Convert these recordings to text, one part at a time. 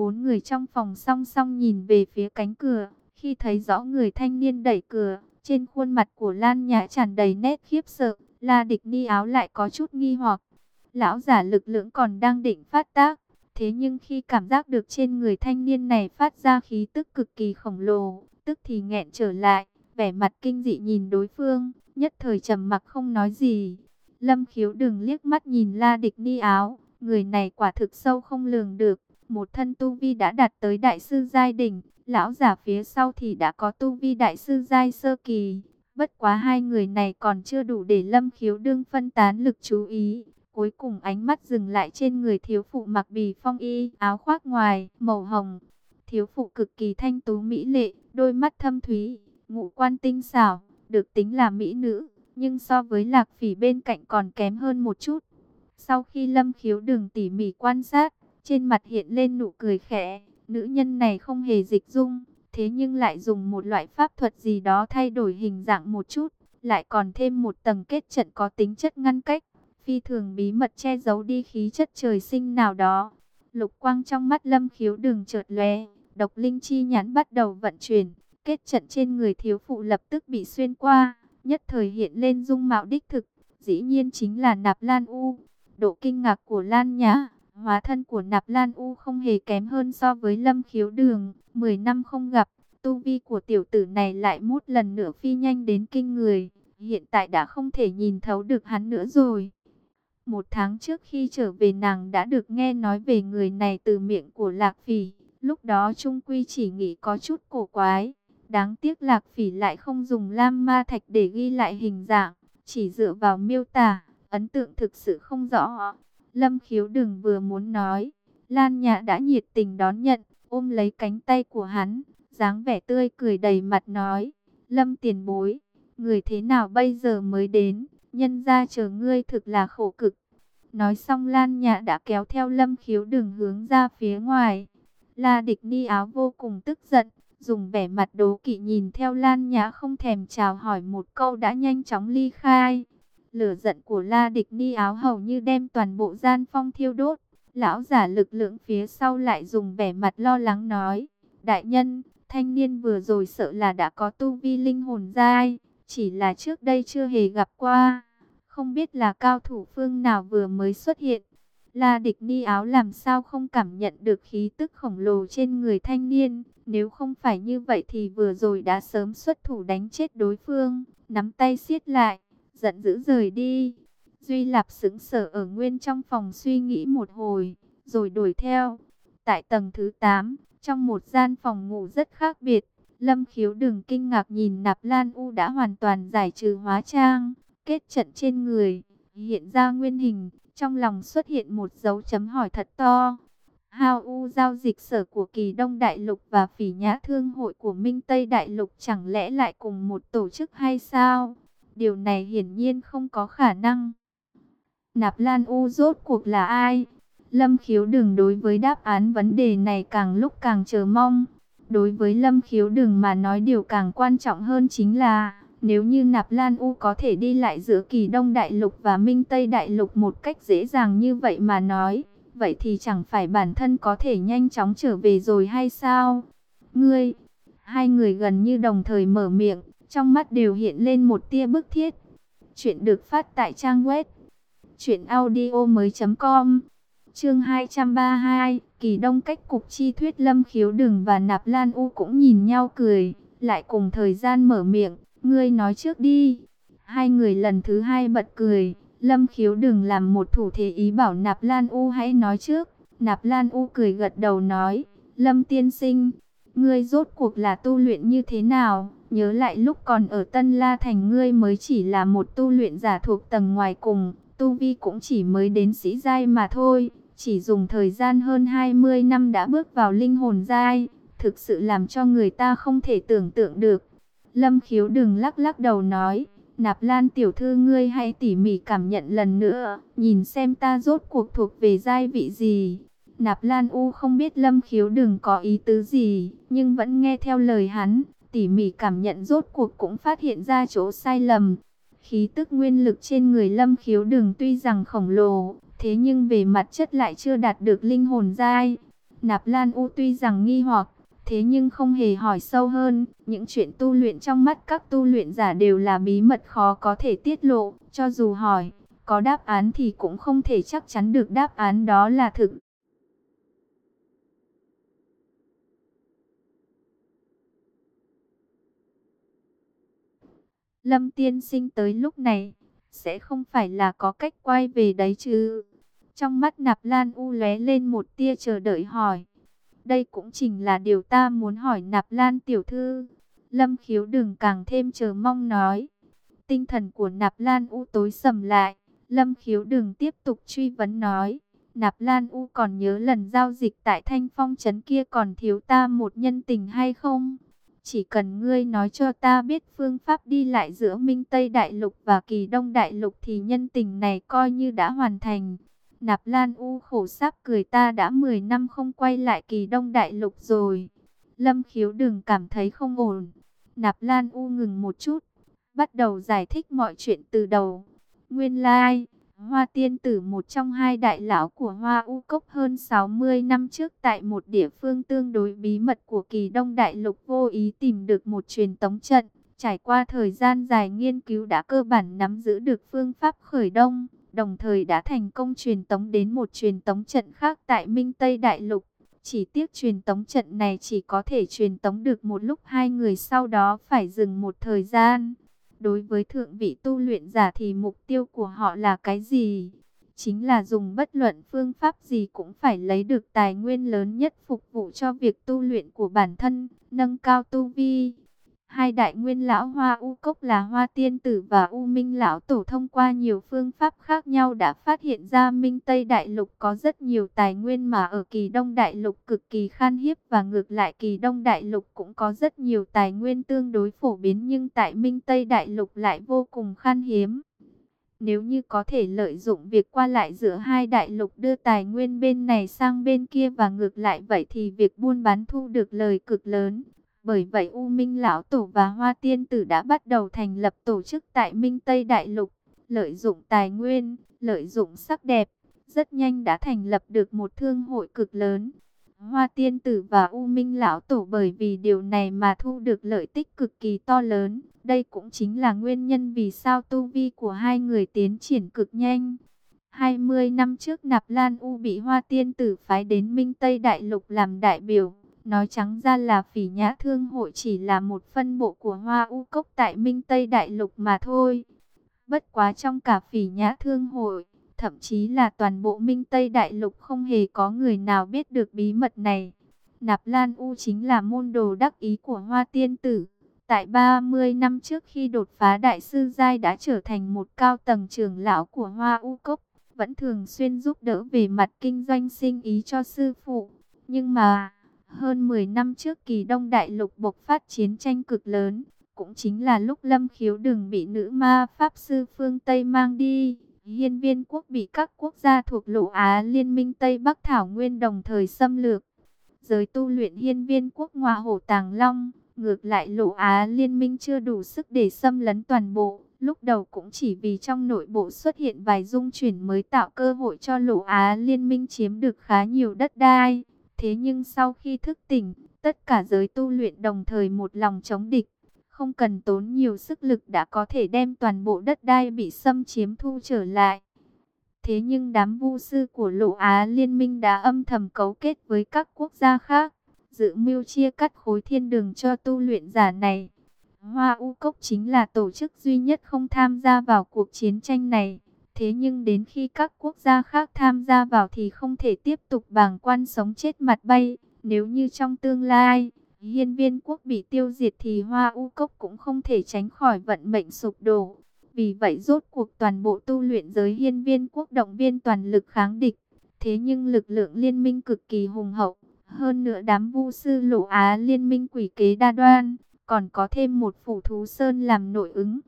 Bốn người trong phòng song song nhìn về phía cánh cửa, khi thấy rõ người thanh niên đẩy cửa, trên khuôn mặt của Lan Nhã tràn đầy nét khiếp sợ, La Địch Ni áo lại có chút nghi hoặc. Lão giả lực lượng còn đang định phát tác, thế nhưng khi cảm giác được trên người thanh niên này phát ra khí tức cực kỳ khổng lồ, tức thì nghẹn trở lại, vẻ mặt kinh dị nhìn đối phương, nhất thời trầm mặc không nói gì. Lâm khiếu đừng liếc mắt nhìn La Địch Ni áo, người này quả thực sâu không lường được, một thân tu vi đã đạt tới đại sư giai đỉnh, lão giả phía sau thì đã có tu vi đại sư giai sơ kỳ. Bất quá hai người này còn chưa đủ để lâm khiếu đương phân tán lực chú ý. Cuối cùng ánh mắt dừng lại trên người thiếu phụ mặc bì phong y, áo khoác ngoài, màu hồng. Thiếu phụ cực kỳ thanh tú mỹ lệ, đôi mắt thâm thúy, ngũ quan tinh xảo, được tính là mỹ nữ, nhưng so với lạc phỉ bên cạnh còn kém hơn một chút. Sau khi lâm khiếu đường tỉ mỉ quan sát, trên mặt hiện lên nụ cười khẽ, nữ nhân này không hề dịch dung, thế nhưng lại dùng một loại pháp thuật gì đó thay đổi hình dạng một chút, lại còn thêm một tầng kết trận có tính chất ngăn cách, phi thường bí mật che giấu đi khí chất trời sinh nào đó. Lục quang trong mắt lâm khiếu đường chợt lóe, độc linh chi nhãn bắt đầu vận chuyển, kết trận trên người thiếu phụ lập tức bị xuyên qua, nhất thời hiện lên dung mạo đích thực, dĩ nhiên chính là Nạp Lan U. Độ kinh ngạc của Lan Nhã Hóa thân của Nạp Lan U không hề kém hơn so với Lâm Khiếu Đường, 10 năm không gặp, tu vi của tiểu tử này lại mút lần nữa phi nhanh đến kinh người, hiện tại đã không thể nhìn thấu được hắn nữa rồi. Một tháng trước khi trở về nàng đã được nghe nói về người này từ miệng của Lạc Phỉ, lúc đó Trung Quy chỉ nghĩ có chút cổ quái, đáng tiếc Lạc Phỉ lại không dùng lam ma thạch để ghi lại hình dạng, chỉ dựa vào miêu tả, ấn tượng thực sự không rõ. Lâm khiếu đừng vừa muốn nói. Lan Nhã đã nhiệt tình đón nhận, ôm lấy cánh tay của hắn, dáng vẻ tươi cười đầy mặt nói. Lâm tiền bối, người thế nào bây giờ mới đến, nhân ra chờ ngươi thực là khổ cực. Nói xong Lan Nhã đã kéo theo Lâm khiếu đừng hướng ra phía ngoài. La địch ni áo vô cùng tức giận, dùng vẻ mặt đố kỵ nhìn theo Lan Nhã không thèm chào hỏi một câu đã nhanh chóng ly khai. Lửa giận của La Địch Ni áo hầu như đem toàn bộ gian phong thiêu đốt. Lão giả lực lượng phía sau lại dùng vẻ mặt lo lắng nói. Đại nhân, thanh niên vừa rồi sợ là đã có tu vi linh hồn giai, chỉ là trước đây chưa hề gặp qua. Không biết là cao thủ phương nào vừa mới xuất hiện. La địch ni áo làm sao không cảm nhận được khí tức khổng lồ trên người thanh niên. Nếu không phải như vậy thì vừa rồi đã sớm xuất thủ đánh chết đối phương, nắm tay siết lại giận dữ rời đi. Duy Lạp sững sờ ở nguyên trong phòng suy nghĩ một hồi, rồi đuổi theo. Tại tầng thứ 8, trong một gian phòng ngủ rất khác biệt, Lâm Khiếu đừng kinh ngạc nhìn Nạp Lan U đã hoàn toàn giải trừ hóa trang, kết trận trên người, hiện ra nguyên hình, trong lòng xuất hiện một dấu chấm hỏi thật to. Hao U giao dịch sở của Kỳ Đông Đại Lục và Phỉ Nhã Thương hội của Minh Tây Đại Lục chẳng lẽ lại cùng một tổ chức hay sao? Điều này hiển nhiên không có khả năng. Nạp Lan U rốt cuộc là ai? Lâm Khiếu Đừng đối với đáp án vấn đề này càng lúc càng chờ mong. Đối với Lâm Khiếu Đừng mà nói điều càng quan trọng hơn chính là nếu như Nạp Lan U có thể đi lại giữa kỳ Đông Đại Lục và Minh Tây Đại Lục một cách dễ dàng như vậy mà nói, vậy thì chẳng phải bản thân có thể nhanh chóng trở về rồi hay sao? Ngươi, hai người gần như đồng thời mở miệng, trong mắt đều hiện lên một tia bức thiết. Chuyện được phát tại trang web truyệnaudiomoi.com. Chương 232, Kỳ Đông cách cục chi thuyết Lâm Khiếu Đừng và Nạp Lan U cũng nhìn nhau cười, lại cùng thời gian mở miệng, "Ngươi nói trước đi." Hai người lần thứ hai bật cười, Lâm Khiếu Đừng làm một thủ thế ý bảo Nạp Lan U hãy nói trước. Nạp Lan U cười gật đầu nói, "Lâm tiên sinh, ngươi rốt cuộc là tu luyện như thế nào?" Nhớ lại lúc còn ở Tân La Thành ngươi mới chỉ là một tu luyện giả thuộc tầng ngoài cùng, tu vi cũng chỉ mới đến sĩ giai mà thôi, chỉ dùng thời gian hơn 20 năm đã bước vào linh hồn giai, thực sự làm cho người ta không thể tưởng tượng được. Lâm khiếu đừng lắc lắc đầu nói, Nạp Lan tiểu thư ngươi hãy tỉ mỉ cảm nhận lần nữa, nhìn xem ta rốt cuộc thuộc về giai vị gì. Nạp Lan U không biết Lâm khiếu đừng có ý tứ gì, nhưng vẫn nghe theo lời hắn, tỉ mỉ cảm nhận rốt cuộc cũng phát hiện ra chỗ sai lầm. Khí tức nguyên lực trên người lâm khiếu đường tuy rằng khổng lồ, thế nhưng về mặt chất lại chưa đạt được linh hồn giai. Nạp Lan U tuy rằng nghi hoặc, thế nhưng không hề hỏi sâu hơn. Những chuyện tu luyện trong mắt các tu luyện giả đều là bí mật khó có thể tiết lộ, cho dù hỏi, có đáp án thì cũng không thể chắc chắn được đáp án đó là thực. Lâm tiên sinh tới lúc này, sẽ không phải là có cách quay về đấy chứ. Trong mắt nạp lan u lóe lên một tia chờ đợi hỏi. Đây cũng chính là điều ta muốn hỏi nạp lan tiểu thư. Lâm khiếu đừng càng thêm chờ mong nói. Tinh thần của nạp lan u tối sầm lại. Lâm khiếu đừng tiếp tục truy vấn nói. Nạp Lan U còn nhớ lần giao dịch tại Thanh Phong Trấn kia còn thiếu ta một nhân tình hay không? Chỉ cần ngươi nói cho ta biết phương pháp đi lại giữa Minh Tây Đại Lục và Kỳ Đông Đại Lục thì nhân tình này coi như đã hoàn thành. Nạp Lan U khổ sáp cười ta đã 10 năm không quay lại Kỳ Đông Đại Lục rồi. Lâm khiếu đừng cảm thấy không ổn. Nạp Lan U ngừng một chút, bắt đầu giải thích mọi chuyện từ đầu. Nguyên lai, like, Hoa tiên tử một trong hai đại lão của Hoa U Cốc hơn 60 năm trước tại một địa phương tương đối bí mật của kỳ đông đại lục vô ý tìm được một truyền tống trận. Trải qua thời gian dài nghiên cứu đã cơ bản nắm giữ được phương pháp khởi đông, đồng thời đã thành công truyền tống đến một truyền tống trận khác tại Minh Tây Đại Lục. Chỉ tiếc truyền tống trận này chỉ có thể truyền tống được một lúc hai người sau đó phải dừng một thời gian. Đối với thượng vị tu luyện giả thì mục tiêu của họ là cái gì? Chính là dùng bất luận phương pháp gì cũng phải lấy được tài nguyên lớn nhất phục vụ cho việc tu luyện của bản thân, nâng cao tu vi. Hai đại nguyên lão Hoa U Cốc là Hoa Tiên Tử và U Minh Lão Tổ thông qua nhiều phương pháp khác nhau đã phát hiện ra Minh Tây Đại Lục có rất nhiều tài nguyên mà ở kỳ Đông Đại Lục cực kỳ khan hiếp và ngược lại kỳ Đông Đại Lục cũng có rất nhiều tài nguyên tương đối phổ biến nhưng tại Minh Tây Đại Lục lại vô cùng khan hiếm. Nếu như có thể lợi dụng việc qua lại giữa hai đại lục đưa tài nguyên bên này sang bên kia và ngược lại vậy thì việc buôn bán thu được lời cực lớn. Bởi vậy U Minh Lão Tổ và Hoa Tiên Tử đã bắt đầu thành lập tổ chức tại Minh Tây Đại Lục, lợi dụng tài nguyên, lợi dụng sắc đẹp, rất nhanh đã thành lập được một thương hội cực lớn. Hoa Tiên Tử và U Minh Lão Tổ bởi vì điều này mà thu được lợi tích cực kỳ to lớn. Đây cũng chính là nguyên nhân vì sao tu vi của hai người tiến triển cực nhanh. 20 năm trước Nạp Lan U bị Hoa Tiên Tử phái đến Minh Tây Đại Lục làm đại biểu. Nói trắng ra là phỉ nhã thương hội chỉ là một phân bộ của Hoa U Cốc tại Minh Tây Đại Lục mà thôi. Bất quá trong cả phỉ nhã thương hội, thậm chí là toàn bộ Minh Tây Đại Lục không hề có người nào biết được bí mật này. Nạp Lan U chính là môn đồ đắc ý của Hoa Tiên Tử. Tại 30 năm trước khi đột phá Đại sư Giai đã trở thành một cao tầng trưởng lão của Hoa U Cốc, vẫn thường xuyên giúp đỡ về mặt kinh doanh sinh ý cho sư phụ. Nhưng mà hơn 10 năm trước kỳ Đông Đại Lục bộc phát chiến tranh cực lớn, cũng chính là lúc Lâm Khiếu đừng bị nữ ma Pháp Sư phương Tây mang đi. Hiên viên quốc bị các quốc gia thuộc lộ Á Liên minh Tây Bắc Thảo Nguyên đồng thời xâm lược. Giới tu luyện hiên viên quốc ngoa hổ tàng long, ngược lại lộ Á Liên minh chưa đủ sức để xâm lấn toàn bộ. Lúc đầu cũng chỉ vì trong nội bộ xuất hiện vài dung chuyển mới tạo cơ hội cho lộ Á Liên minh chiếm được khá nhiều đất đai. Thế nhưng sau khi thức tỉnh, tất cả giới tu luyện đồng thời một lòng chống địch. Không cần tốn nhiều sức lực đã có thể đem toàn bộ đất đai bị xâm chiếm thu trở lại. Thế nhưng đám vu sư của Lộ Á Liên minh đã âm thầm cấu kết với các quốc gia khác, dự mưu chia cắt khối thiên đường cho tu luyện giả này. Hoa U Cốc chính là tổ chức duy nhất không tham gia vào cuộc chiến tranh này. Thế nhưng đến khi các quốc gia khác tham gia vào thì không thể tiếp tục bàng quan sống chết mặt bay. Nếu như trong tương lai, hiên viên quốc bị tiêu diệt thì Hoa U Cốc cũng không thể tránh khỏi vận mệnh sụp đổ. Vì vậy rốt cuộc toàn bộ tu luyện giới hiên viên quốc động viên toàn lực kháng địch. Thế nhưng lực lượng liên minh cực kỳ hùng hậu. Hơn nữa đám vu sư lộ Á liên minh quỷ kế đa đoan, còn có thêm một phủ thú sơn làm nội ứng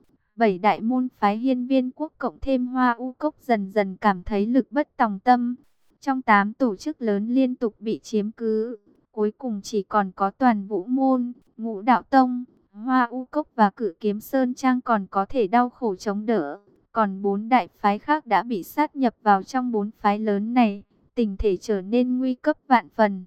bảy đại môn phái hiên viên quốc cộng thêm hoa u cốc dần dần cảm thấy lực bất tòng tâm. Trong tám tổ chức lớn liên tục bị chiếm cứ, cuối cùng chỉ còn có toàn vũ môn, ngũ đạo tông, hoa u cốc và cử kiếm sơn trang còn có thể đau khổ chống đỡ. Còn bốn đại phái khác đã bị sát nhập vào trong bốn phái lớn này, tình thể trở nên nguy cấp vạn phần.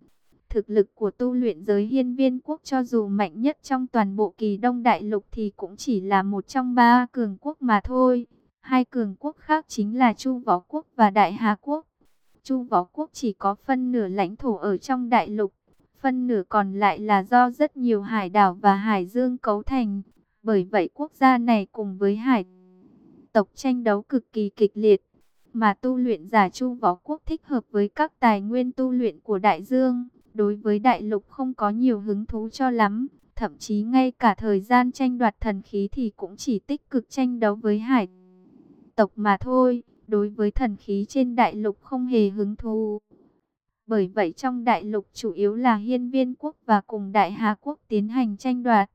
Thực lực của tu luyện giới hiên viên quốc cho dù mạnh nhất trong toàn bộ kỳ đông đại lục thì cũng chỉ là một trong ba cường quốc mà thôi. Hai cường quốc khác chính là Chu Võ Quốc và Đại Hà Quốc. Chu Võ Quốc chỉ có phân nửa lãnh thổ ở trong đại lục, phân nửa còn lại là do rất nhiều hải đảo và hải dương cấu thành. Bởi vậy quốc gia này cùng với hải tộc tranh đấu cực kỳ kịch liệt, mà tu luyện giả Chu Võ Quốc thích hợp với các tài nguyên tu luyện của đại dương, đối với đại lục không có nhiều hứng thú cho lắm, thậm chí ngay cả thời gian tranh đoạt thần khí thì cũng chỉ tích cực tranh đấu với hải tộc mà thôi, đối với thần khí trên đại lục không hề hứng thú. Bởi vậy trong đại lục chủ yếu là hiên viên quốc và cùng đại hà quốc tiến hành tranh đoạt.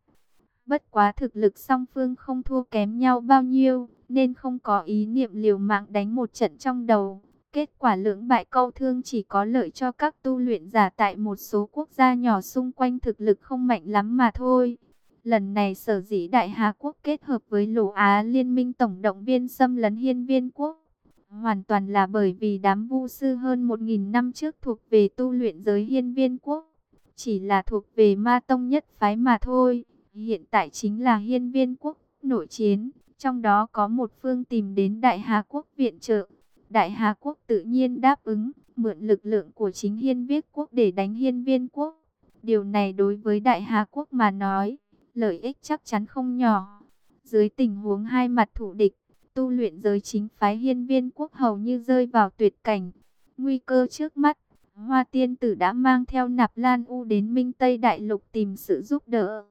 Bất quá thực lực song phương không thua kém nhau bao nhiêu, nên không có ý niệm liều mạng đánh một trận trong đầu. Kết quả lưỡng bại câu thương chỉ có lợi cho các tu luyện giả tại một số quốc gia nhỏ xung quanh thực lực không mạnh lắm mà thôi. Lần này sở dĩ Đại Hà Quốc kết hợp với Lỗ Á Liên minh tổng động viên xâm lấn hiên viên quốc. Hoàn toàn là bởi vì đám vu sư hơn 1.000 năm trước thuộc về tu luyện giới hiên viên quốc. Chỉ là thuộc về ma tông nhất phái mà thôi. Hiện tại chính là hiên viên quốc nội chiến. Trong đó có một phương tìm đến Đại Hà Quốc viện trợ. Đại Hà Quốc tự nhiên đáp ứng, mượn lực lượng của chính hiên viết quốc để đánh hiên viên quốc. Điều này đối với Đại Hà Quốc mà nói, lợi ích chắc chắn không nhỏ. Dưới tình huống hai mặt thủ địch, tu luyện giới chính phái hiên viên quốc hầu như rơi vào tuyệt cảnh. Nguy cơ trước mắt, Hoa Tiên Tử đã mang theo Nạp Lan U đến Minh Tây Đại Lục tìm sự giúp đỡ.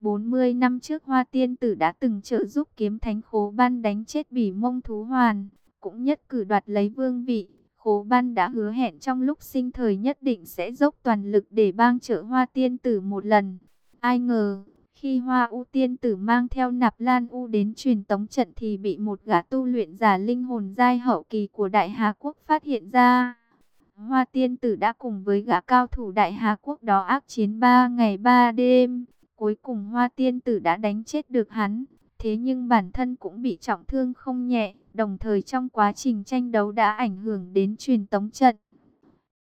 40 năm trước Hoa Tiên Tử đã từng trợ giúp kiếm thánh khố ban đánh chết bỉ mông thú hoàn, cũng nhất cử đoạt lấy vương vị. Khố ban đã hứa hẹn trong lúc sinh thời nhất định sẽ dốc toàn lực để bang trợ Hoa Tiên Tử một lần. Ai ngờ, khi Hoa U Tiên Tử mang theo Nạp Lan U đến truyền tống trận thì bị một gã tu luyện giả linh hồn giai hậu kỳ của Đại Hà Quốc phát hiện ra. Hoa Tiên Tử đã cùng với gã cao thủ Đại Hà Quốc đó ác chiến 3 ngày 3 đêm. Cuối cùng Hoa Tiên Tử đã đánh chết được hắn. Thế nhưng bản thân cũng bị trọng thương không nhẹ. Đồng thời trong quá trình tranh đấu đã ảnh hưởng đến truyền tống trận.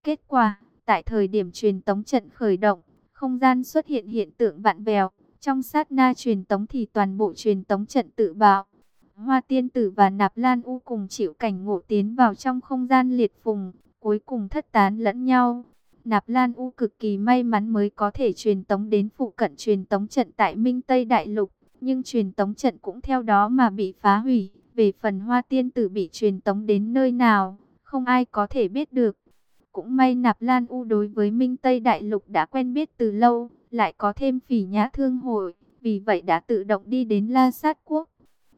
Kết quả, tại thời điểm truyền tống trận khởi động, không gian xuất hiện hiện tượng vạn vèo. Trong sát na truyền tống thì toàn bộ truyền tống trận tự bạo. Hoa tiên tử và nạp lan u cùng chịu cảnh ngộ tiến vào trong không gian liệt phùng, cuối cùng thất tán lẫn nhau. Nạp Lan U cực kỳ may mắn mới có thể truyền tống đến phụ cận truyền tống trận tại Minh Tây Đại Lục, nhưng truyền tống trận cũng theo đó mà bị phá hủy. Về phần hoa tiên tử bị truyền tống đến nơi nào, không ai có thể biết được. Cũng may Nạp Lan U đối với Minh Tây Đại Lục đã quen biết từ lâu, lại có thêm phỉ nhã thương hội, vì vậy đã tự động đi đến La Sát Quốc.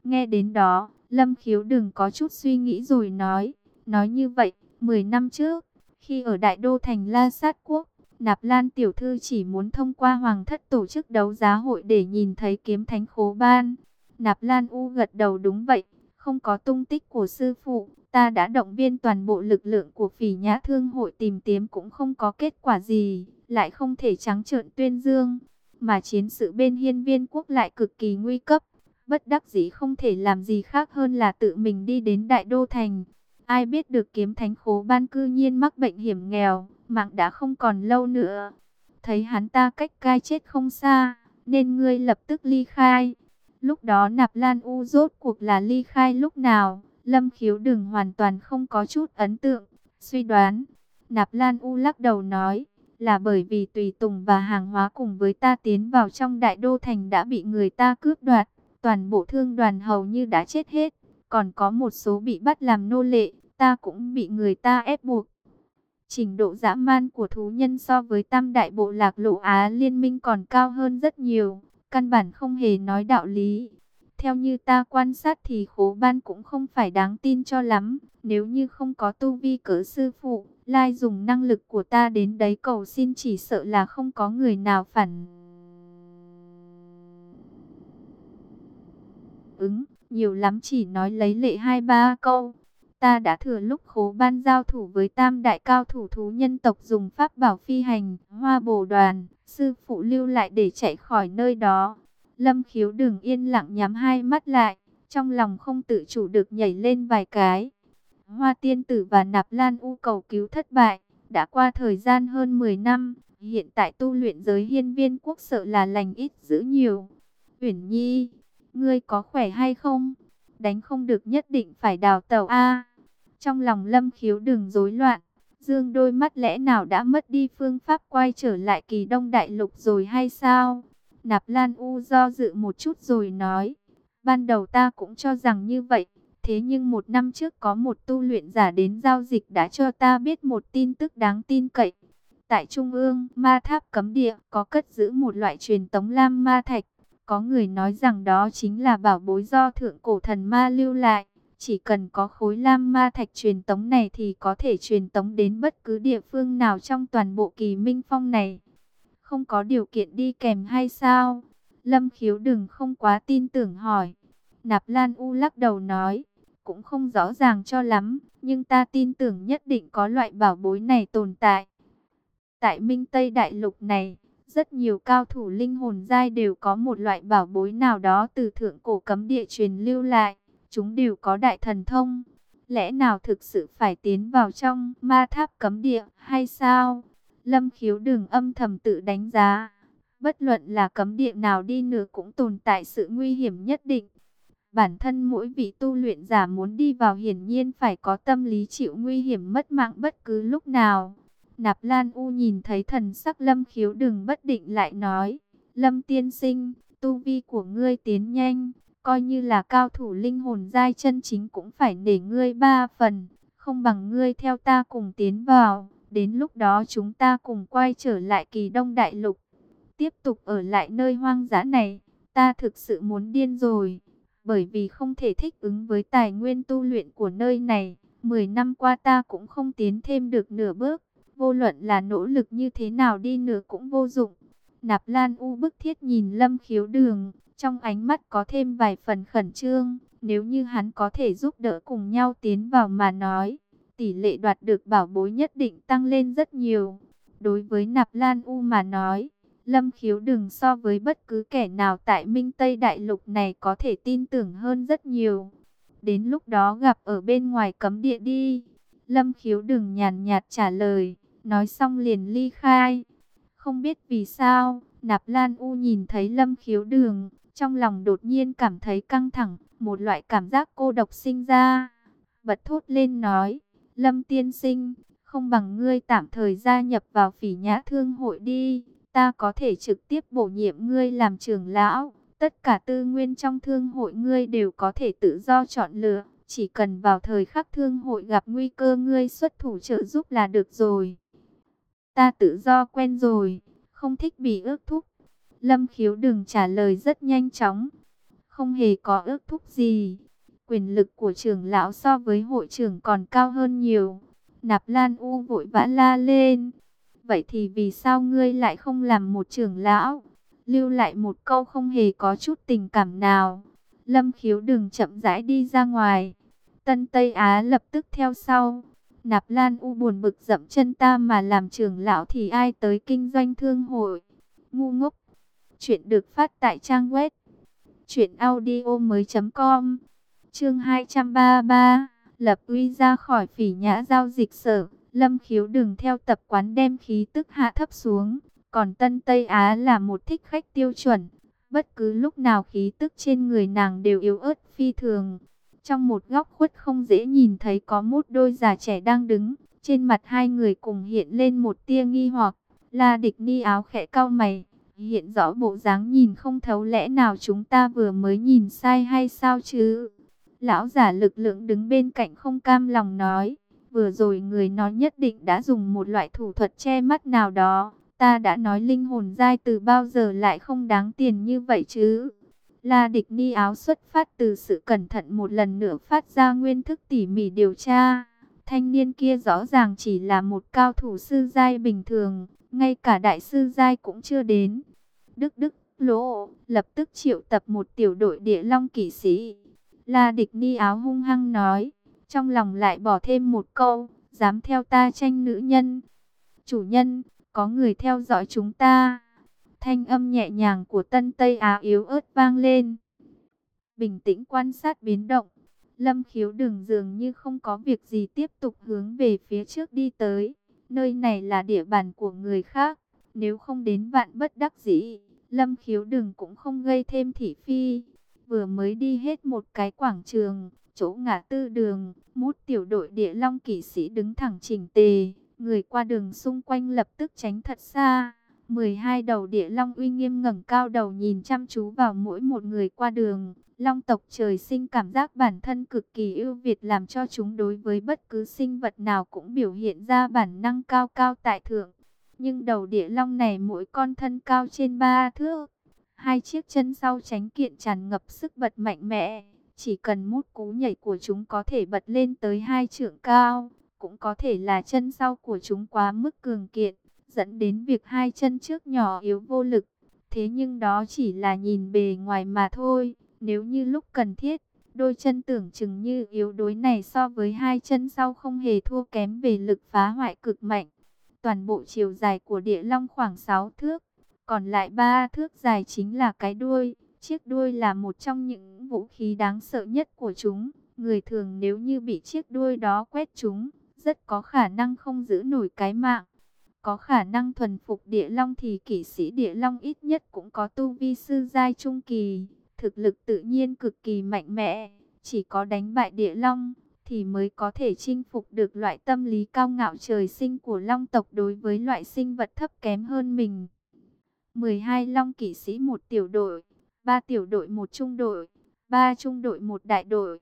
Nghe đến đó, Lâm Khiếu đừng có chút suy nghĩ rồi nói, nói như vậy, 10 năm trước, khi ở Đại Đô Thành La Sát Quốc, Nạp Lan Tiểu Thư chỉ muốn thông qua Hoàng thất tổ chức đấu giá hội để nhìn thấy kiếm thánh khố ban. Nạp Lan U gật đầu đúng vậy, không có tung tích của sư phụ, ta đã động viên toàn bộ lực lượng của phỉ nhã thương hội tìm kiếm cũng không có kết quả gì, lại không thể trắng trợn tuyên dương. Mà chiến sự bên hiên viên quốc lại cực kỳ nguy cấp, bất đắc dĩ không thể làm gì khác hơn là tự mình đi đến đại đô thành. Ai biết được kiếm thánh khố ban cư nhiên mắc bệnh hiểm nghèo, mạng đã không còn lâu nữa. Thấy hắn ta cách cai chết không xa, nên ngươi lập tức ly khai. Lúc đó nạp lan u rốt cuộc là ly khai lúc nào, lâm khiếu đừng hoàn toàn không có chút ấn tượng, suy đoán. Nạp lan u lắc đầu nói, là bởi vì tùy tùng và hàng hóa cùng với ta tiến vào trong đại đô thành đã bị người ta cướp đoạt, toàn bộ thương đoàn hầu như đã chết hết, còn có một số bị bắt làm nô lệ, ta cũng bị người ta ép buộc. Trình độ dã man của thú nhân so với tam đại bộ lạc lộ Á liên minh còn cao hơn rất nhiều, căn bản không hề nói đạo lý. Theo như ta quan sát thì khố ban cũng không phải đáng tin cho lắm, nếu như không có tu vi cỡ sư phụ, lai dùng năng lực của ta đến đấy cầu xin chỉ sợ là không có người nào phản. Ứng, nhiều lắm chỉ nói lấy lệ hai ba câu. Ta đã thừa lúc khố ban giao thủ với tam đại cao thủ thú nhân tộc dùng pháp bảo phi hành, hoa bồ đoàn, sư phụ lưu lại để chạy khỏi nơi đó. Lâm khiếu đừng yên lặng nhắm hai mắt lại, trong lòng không tự chủ được nhảy lên vài cái. Hoa tiên tử và nạp lan u cầu cứu thất bại, đã qua thời gian hơn 10 năm, Hiện tại tu luyện giới hiên viên quốc sợ là lành ít giữ nhiều. Uyển Nhi, ngươi có khỏe hay không? Đánh không được nhất định phải đào tàu A. Trong lòng lâm khiếu đừng rối loạn. Dương đôi mắt lẽ nào đã mất đi phương pháp quay trở lại kỳ đông đại lục rồi hay sao? Nạp Lan U do dự một chút rồi nói. Ban đầu ta cũng cho rằng như vậy. Thế nhưng một năm trước có một tu luyện giả đến giao dịch đã cho ta biết một tin tức đáng tin cậy. Tại Trung ương, ma tháp cấm địa có cất giữ một loại truyền tống lam ma thạch. Có người nói rằng đó chính là bảo bối do thượng cổ thần ma lưu lại. Chỉ cần có khối lam ma thạch truyền tống này thì có thể truyền tống đến bất cứ địa phương nào trong toàn bộ kỳ minh phong này. Không có điều kiện đi kèm hay sao? Lâm khiếu đừng không quá tin tưởng hỏi. Nạp Lan U lắc đầu nói, cũng không rõ ràng cho lắm, nhưng ta tin tưởng nhất định có loại bảo bối này tồn tại. Tại Minh Tây Đại Lục này, rất nhiều cao thủ linh hồn giai đều có một loại bảo bối nào đó từ thượng cổ cấm địa truyền lưu lại, chúng đều có đại thần thông. Lẽ nào thực sự phải tiến vào trong ma tháp cấm địa hay sao? Lâm khiếu đừng âm thầm tự đánh giá. Bất luận là cấm địa nào đi nữa cũng tồn tại sự nguy hiểm nhất định. Bản thân mỗi vị tu luyện giả muốn đi vào hiển nhiên phải có tâm lý chịu nguy hiểm mất mạng bất cứ lúc nào. Nạp Lan U nhìn thấy thần sắc Lâm khiếu đừng bất định lại nói. Lâm tiên sinh, tu vi của ngươi tiến nhanh, coi như là cao thủ linh hồn giai chân chính cũng phải để ngươi ba phần. Không bằng ngươi theo ta cùng tiến vào, đến lúc đó chúng ta cùng quay trở lại kỳ đông đại lục. Tiếp tục ở lại nơi hoang dã này, ta thực sự muốn điên rồi bởi vì không thể thích ứng với tài nguyên tu luyện của nơi này. Mười năm qua ta cũng không tiến thêm được nửa bước, vô luận là nỗ lực như thế nào đi nữa cũng vô dụng. Nạp Lan U bức thiết nhìn Lâm Khiếu Đường, trong ánh mắt có thêm vài phần khẩn trương, nếu như hắn có thể giúp đỡ cùng nhau tiến vào mà nói, tỷ lệ đoạt được bảo bối nhất định tăng lên rất nhiều. Đối với Nạp Lan U mà nói, Lâm khiếu đừng so với bất cứ kẻ nào tại Minh Tây Đại Lục này có thể tin tưởng hơn rất nhiều. Đến lúc đó gặp ở bên ngoài cấm địa đi. Lâm khiếu đừng nhàn nhạt trả lời, nói xong liền ly khai. Không biết vì sao, Nạp Lan U nhìn thấy Lâm khiếu đường, trong lòng đột nhiên cảm thấy căng thẳng, một loại cảm giác cô độc sinh ra. Bật thốt lên nói, Lâm tiên sinh, không bằng ngươi tạm thời gia nhập vào phỉ nhã thương hội đi ta có thể trực tiếp bổ nhiệm ngươi làm trưởng lão. Tất cả tư nguyên trong thương hội ngươi đều có thể tự do chọn lựa. Chỉ cần vào thời khắc thương hội gặp nguy cơ ngươi xuất thủ trợ giúp là được rồi. Ta tự do quen rồi, không thích bị ước thúc. Lâm khiếu đừng trả lời rất nhanh chóng. Không hề có ước thúc gì. Quyền lực của trưởng lão so với hội trưởng còn cao hơn nhiều. Nạp Lan U vội vã la lên. Vậy thì vì sao ngươi lại không làm một trưởng lão? Lưu lại một câu không hề có chút tình cảm nào. Lâm khiếu đừng chậm rãi đi ra ngoài. Tân Tây Á lập tức theo sau. Nạp Lan U buồn bực dậm chân ta mà làm trưởng lão thì ai tới kinh doanh thương hội. Ngu ngốc. Chuyện được phát tại trang web. truyệnaudiomoi.com. Chương 233 Lập uy ra khỏi phỉ nhã giao dịch sở. Lâm khiếu đừng theo tập quán đem khí tức hạ thấp xuống. Còn Tân Tây Á là một thích khách tiêu chuẩn. Bất cứ lúc nào khí tức trên người nàng đều yếu ớt, phi thường. Trong một góc khuất không dễ nhìn thấy có một đôi già trẻ đang đứng. Trên mặt hai người cùng hiện lên một tia nghi hoặc. La địch ni áo khẽ cao mày. Hiện rõ bộ dáng nhìn không thấu lẽ nào chúng ta vừa mới nhìn sai hay sao chứ. Lão giả lực lượng đứng bên cạnh không cam lòng nói. Vừa rồi người nói nhất định đã dùng một loại thủ thuật che mắt nào đó. Ta đã nói linh hồn dai từ bao giờ lại không đáng tiền như vậy chứ. La địch ni áo xuất phát từ sự cẩn thận một lần nữa phát ra nguyên thức tỉ mỉ điều tra. Thanh niên kia rõ ràng chỉ là một cao thủ sư giai bình thường, ngay cả đại sư giai cũng chưa đến. Đức Đức lỗ lập tức triệu tập một tiểu đội địa long kỵ sĩ. La địch ni áo hung hăng nói. Trong lòng lại bỏ thêm một câu, dám theo ta tranh nữ nhân. Chủ nhân, có người theo dõi chúng ta. Thanh âm nhẹ nhàng của Tân Tây Á yếu ớt vang lên. Bình tĩnh quan sát biến động. Lâm khiếu đường dường như không có việc gì tiếp tục hướng về phía trước đi tới. Nơi này là địa bàn của người khác. Nếu không đến vạn bất đắc dĩ, Lâm Khiếu đừng cũng không gây thêm thị phi. Vừa mới đi hết một cái quảng trường, chỗ ngã tư đường, mút tiểu đội địa long kỵ sĩ đứng thẳng chỉnh tề, người qua đường xung quanh lập tức tránh thật xa. 12 đầu địa long uy nghiêm ngẩng cao đầu nhìn chăm chú vào mỗi một người qua đường. Long tộc trời sinh cảm giác bản thân cực kỳ ưu việt làm cho chúng đối với bất cứ sinh vật nào cũng biểu hiện ra bản năng cao cao tại thượng. Nhưng đầu địa long này mỗi con thân cao trên ba thước. Hai chiếc chân sau tránh kiện tràn ngập sức bật mạnh mẽ. Chỉ cần mút cú nhảy của chúng có thể bật lên tới hai trượng cao. Cũng có thể là chân sau của chúng quá mức cường kiện dẫn đến việc hai chân trước nhỏ yếu vô lực. Thế nhưng đó chỉ là nhìn bề ngoài mà thôi, nếu như lúc cần thiết, đôi chân tưởng chừng như yếu đuối này so với hai chân sau không hề thua kém về lực phá hoại cực mạnh. Toàn bộ chiều dài của địa long khoảng 6 thước, còn lại 3 thước dài chính là cái đuôi. Chiếc đuôi là một trong những vũ khí đáng sợ nhất của chúng. Người thường nếu như bị chiếc đuôi đó quét chúng, rất có khả năng không giữ nổi cái mạng. Có khả năng thuần phục địa long thì kỷ sĩ địa long ít nhất cũng có tu vi sư giai trung kỳ, thực lực tự nhiên cực kỳ mạnh mẽ, chỉ có đánh bại địa long thì mới có thể chinh phục được loại tâm lý cao ngạo trời sinh của long tộc đối với loại sinh vật thấp kém hơn mình. 12 long kỵ sĩ một tiểu đội, 3 tiểu đội một trung đội, 3 trung đội một đại đội,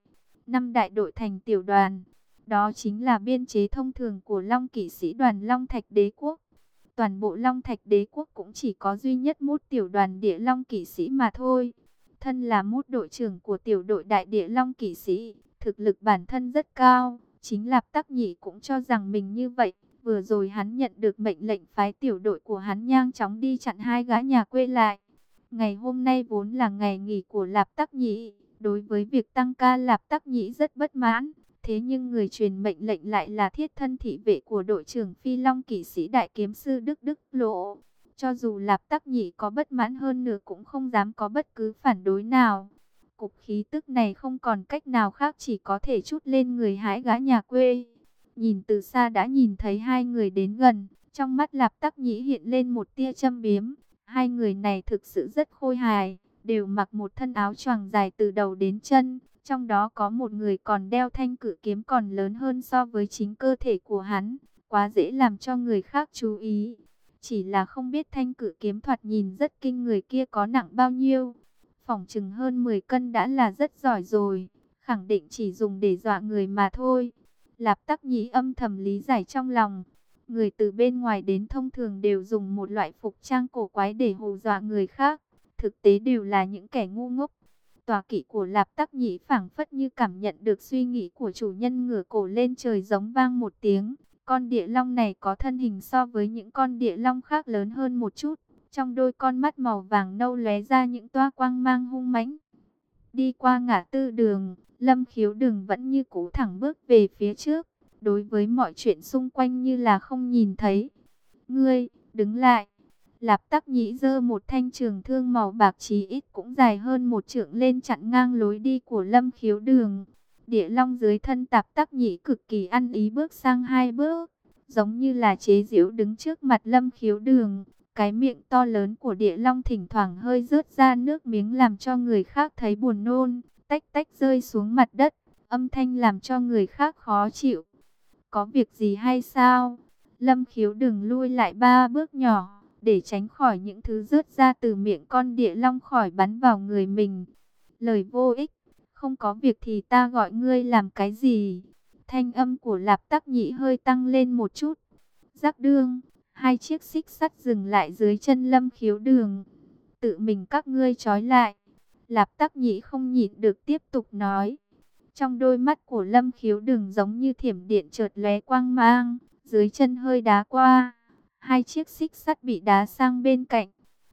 5 đại đội thành tiểu đoàn. Đó chính là biên chế thông thường của Long kỵ sĩ đoàn Long Thạch Đế Quốc. Toàn bộ Long Thạch Đế Quốc cũng chỉ có duy nhất một tiểu đoàn địa Long kỵ sĩ mà thôi. Thân là một đội trưởng của tiểu đội đại địa Long kỵ sĩ, thực lực bản thân rất cao. Chính Lạp Tắc Nhị cũng cho rằng mình như vậy. Vừa rồi hắn nhận được mệnh lệnh phái tiểu đội của hắn nhanh chóng đi chặn hai gã nhà quê lại. Ngày hôm nay vốn là ngày nghỉ của Lạp Tắc Nhị. Đối với việc tăng ca Lạp Tắc Nhị rất bất mãn. Thế nhưng người truyền mệnh lệnh lại là thiết thân thị vệ của đội trưởng Phi Long kỵ sĩ đại kiếm sư Đức Đức Lộ. Cho dù Lạp Tắc Nhị có bất mãn hơn nữa cũng không dám có bất cứ phản đối nào. Cục khí tức này không còn cách nào khác chỉ có thể chút lên người hái gã nhà quê. Nhìn từ xa đã nhìn thấy hai người đến gần, trong mắt Lạp Tắc Nhĩ hiện lên một tia châm biếm. Hai người này thực sự rất khôi hài, đều mặc một thân áo choàng dài từ đầu đến chân, trong đó có một người còn đeo thanh cử kiếm còn lớn hơn so với chính cơ thể của hắn. Quá dễ làm cho người khác chú ý. Chỉ là không biết thanh cử kiếm thoạt nhìn rất kinh người kia có nặng bao nhiêu phòng chừng hơn 10 cân đã là rất giỏi rồi. Khẳng định chỉ dùng để dọa người mà thôi. Lạp tắc nhĩ âm thầm lý giải trong lòng. Người từ bên ngoài đến thông thường đều dùng một loại phục trang cổ quái để hù dọa người khác. Thực tế đều là những kẻ ngu ngốc Tòa kỵ của Lạp Tắc Nhĩ phảng phất như cảm nhận được suy nghĩ của chủ nhân ngửa cổ lên trời giống vang một tiếng. Con địa long này có thân hình so với những con địa long khác lớn hơn một chút. Trong đôi con mắt màu vàng nâu lóe ra những toa quang mang hung mãnh. Đi qua ngã tư đường, Lâm Khiếu đường vẫn như cũ thẳng bước về phía trước. Đối với mọi chuyện xung quanh như là không nhìn thấy. Ngươi, đứng lại. Lạp tắc nhĩ dơ một thanh trường thương màu bạc chí ít cũng dài hơn một trượng lên chặn ngang lối đi của lâm khiếu đường. Địa long dưới thân tạp tắc nhĩ cực kỳ ăn ý bước sang hai bước, giống như là chế diễu đứng trước mặt lâm khiếu đường. Cái miệng to lớn của địa long thỉnh thoảng hơi rớt ra nước miếng làm cho người khác thấy buồn nôn, tách tách rơi xuống mặt đất, âm thanh làm cho người khác khó chịu. Có việc gì hay sao? Lâm khiếu đừng lui lại ba bước nhỏ để tránh khỏi những thứ rớt ra từ miệng con địa long khỏi bắn vào người mình. Lời vô ích, không có việc thì ta gọi ngươi làm cái gì? Thanh âm của lạp tắc nhị hơi tăng lên một chút. Giác đương, hai chiếc xích sắt dừng lại dưới chân lâm khiếu đường. Tự mình các ngươi trói lại. Lạp tắc nhị không nhịn được tiếp tục nói. Trong đôi mắt của lâm khiếu đường giống như thiểm điện chợt lóe quang mang, dưới chân hơi đá qua hai chiếc xích sắt bị đá sang bên cạnh.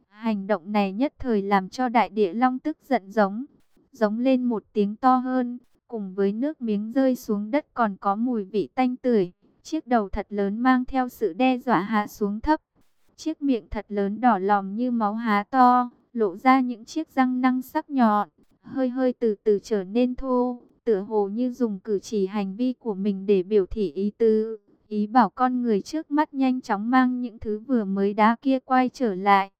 Hành động này nhất thời làm cho đại địa long tức giận giống, giống lên một tiếng to hơn, cùng với nước miếng rơi xuống đất còn có mùi vị tanh tưởi. Chiếc đầu thật lớn mang theo sự đe dọa hạ xuống thấp. Chiếc miệng thật lớn đỏ lòm như máu há to, lộ ra những chiếc răng năng sắc nhọn, hơi hơi từ từ trở nên thô, tựa hồ như dùng cử chỉ hành vi của mình để biểu thị ý tứ ý bảo con người trước mắt nhanh chóng mang những thứ vừa mới đá kia quay trở lại.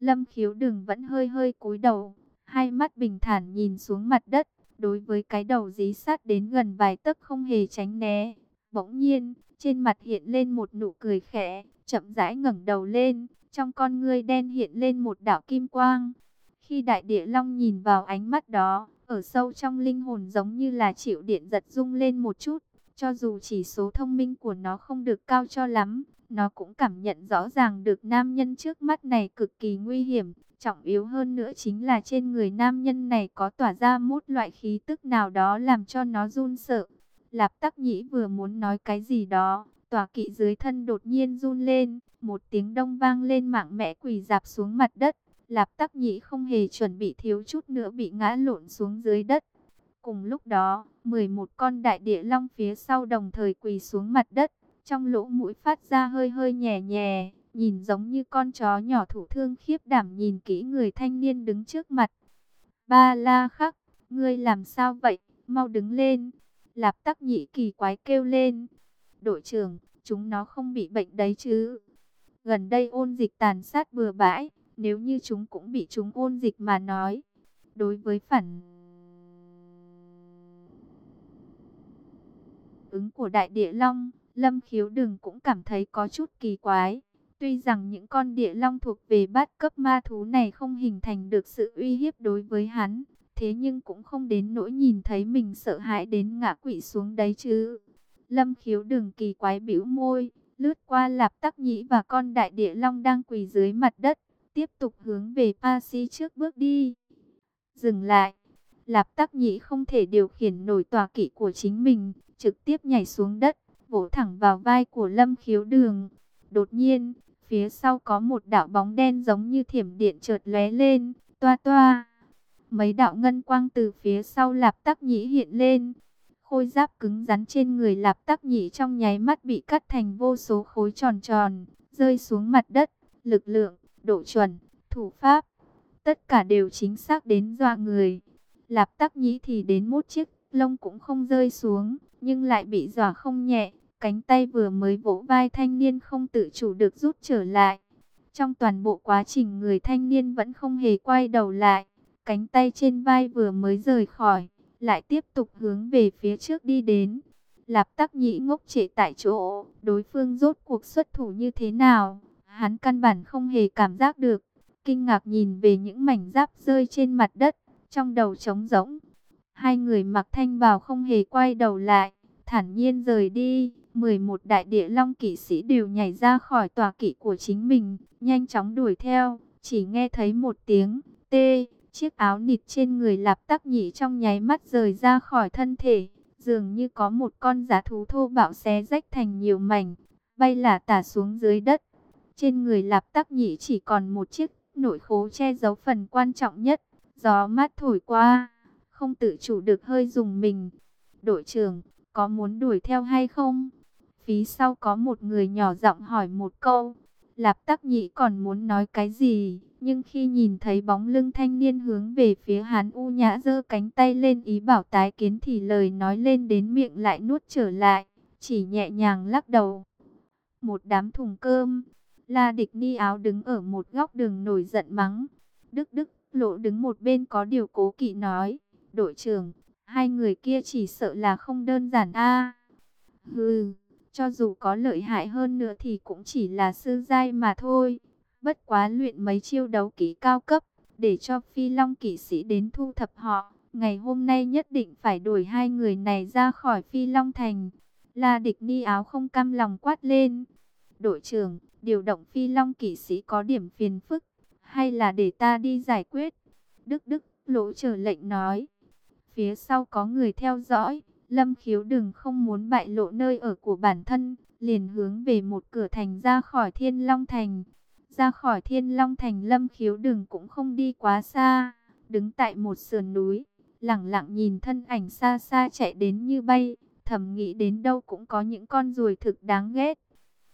Lâm khiếu đừng vẫn hơi hơi cúi đầu, hai mắt bình thản nhìn xuống mặt đất, đối với cái đầu dí sát đến gần vài tấc không hề tránh né. Bỗng nhiên, trên mặt hiện lên một nụ cười khẽ, chậm rãi ngẩng đầu lên, trong con ngươi đen hiện lên một đạo kim quang. Khi đại địa long nhìn vào ánh mắt đó, ở sâu trong linh hồn giống như là chịu điện giật rung lên một chút, cho dù chỉ số thông minh của nó không được cao cho lắm, nó cũng cảm nhận rõ ràng được nam nhân trước mắt này cực kỳ nguy hiểm. Trọng yếu hơn nữa chính là trên người nam nhân này có tỏa ra một loại khí tức nào đó làm cho nó run sợ. Lạp tắc nhĩ vừa muốn nói cái gì đó, tòa kỵ dưới thân đột nhiên run lên, một tiếng đông vang lên mạng mẽ quỳ dạp xuống mặt đất. Lạp tắc nhĩ không hề chuẩn bị thiếu chút nữa bị ngã lộn xuống dưới đất. Cùng lúc đó, 11 con đại địa long phía sau đồng thời quỳ xuống mặt đất, trong lỗ mũi phát ra hơi hơi nhẹ nhẹ, nhìn giống như con chó nhỏ thủ thương khiếp đảm nhìn kỹ người thanh niên đứng trước mặt. Ba la khắc, ngươi làm sao vậy, mau đứng lên. Lạp tắc nhị kỳ quái kêu lên. Đội trưởng, chúng nó không bị bệnh đấy chứ. Gần đây ôn dịch tàn sát bừa bãi, nếu như chúng cũng bị chúng ôn dịch mà nói. Đối với phản ứng của đại địa long, Lâm khiếu đừng cũng cảm thấy có chút kỳ quái. Tuy rằng những con địa long thuộc về bát cấp ma thú này không hình thành được sự uy hiếp đối với hắn, thế nhưng cũng không đến nỗi nhìn thấy mình sợ hãi đến ngã quỵ xuống đấy chứ. Lâm khiếu đừng kỳ quái bĩu môi, lướt qua lạp tắc nhĩ và con đại địa long đang quỳ dưới mặt đất, tiếp tục hướng về Pasi trước bước đi. Dừng lại, lạp tắc nhĩ không thể điều khiển nổi tòa kỵ của chính mình, trực tiếp nhảy xuống đất, vỗ thẳng vào vai của lâm khiếu đường. Đột nhiên, phía sau có một đạo bóng đen giống như thiểm điện chợt lóe lên, toa toa. Mấy đạo ngân quang từ phía sau lạp tắc nhĩ hiện lên. Khôi giáp cứng rắn trên người lạp tắc nhĩ trong nháy mắt bị cắt thành vô số khối tròn tròn, rơi xuống mặt đất. Lực lượng, độ chuẩn, thủ pháp, tất cả đều chính xác đến dọa người. Lạp tắc nhĩ thì đến một chiếc lông cũng không rơi xuống, nhưng lại bị dọa không nhẹ. Cánh tay vừa mới vỗ vai thanh niên không tự chủ được rút trở lại. Trong toàn bộ quá trình người thanh niên vẫn không hề quay đầu lại. Cánh tay trên vai vừa mới rời khỏi, lại tiếp tục hướng về phía trước đi đến. Lạp tắc nhĩ ngốc trệ tại chỗ, đối phương rốt cuộc xuất thủ như thế nào? Hắn căn bản không hề cảm giác được. Kinh ngạc nhìn về những mảnh giáp rơi trên mặt đất, trong đầu trống rỗng. Hai người mặc thanh bào không hề quay đầu lại, thản nhiên rời đi. 11 đại địa long kỵ sĩ đều nhảy ra khỏi tòa kỵ của chính mình, nhanh chóng đuổi theo, chỉ nghe thấy một tiếng tê, chiếc áo nịt trên người lạp tắc nhị trong nháy mắt rời ra khỏi thân thể, dường như có một con giá thú thô bạo xé rách thành nhiều mảnh, bay lả tả xuống dưới đất. Trên người lạp tắc nhị chỉ còn một chiếc nội khố che giấu phần quan trọng nhất, gió mát thổi qua, không tự chủ được hơi dùng mình. Đội trưởng, có muốn đuổi theo hay không? Phí sau có một người nhỏ giọng hỏi một câu. Lạp tắc nhĩ còn muốn nói cái gì, nhưng khi nhìn thấy bóng lưng thanh niên hướng về phía hắn u nhã giơ cánh tay lên ý bảo tái kiến thì lời nói lên đến miệng lại nuốt trở lại, chỉ nhẹ nhàng lắc đầu. Một đám thùng cơm, la địch ni áo đứng ở một góc đường nổi giận mắng. Đức Đức lộ đứng một bên có điều cố kỵ nói, đội trưởng, hai người kia chỉ sợ là không đơn giản a Hừ. Cho dù có lợi hại hơn nữa thì cũng chỉ là sư giai mà thôi. Bất quá luyện mấy chiêu đấu kỹ cao cấp, để cho phi long kỵ sĩ đến thu thập họ. Ngày hôm nay nhất định phải đuổi hai người này ra khỏi phi long thành. La địch ni áo không cam lòng quát lên. Đội trưởng, điều động phi long kỵ sĩ có điểm phiền phức, hay là để ta đi giải quyết? Đức Đức, lỗ trở lệnh nói. Phía sau có người theo dõi, Lâm khiếu đừng không muốn bại lộ nơi ở của bản thân, liền hướng về một cửa thành ra khỏi thiên long thành. Ra khỏi thiên long thành lâm khiếu đừng cũng không đi quá xa, đứng tại một sườn núi, lặng lặng nhìn thân ảnh xa xa chạy đến như bay, thầm nghĩ đến đâu cũng có những con ruồi thực đáng ghét.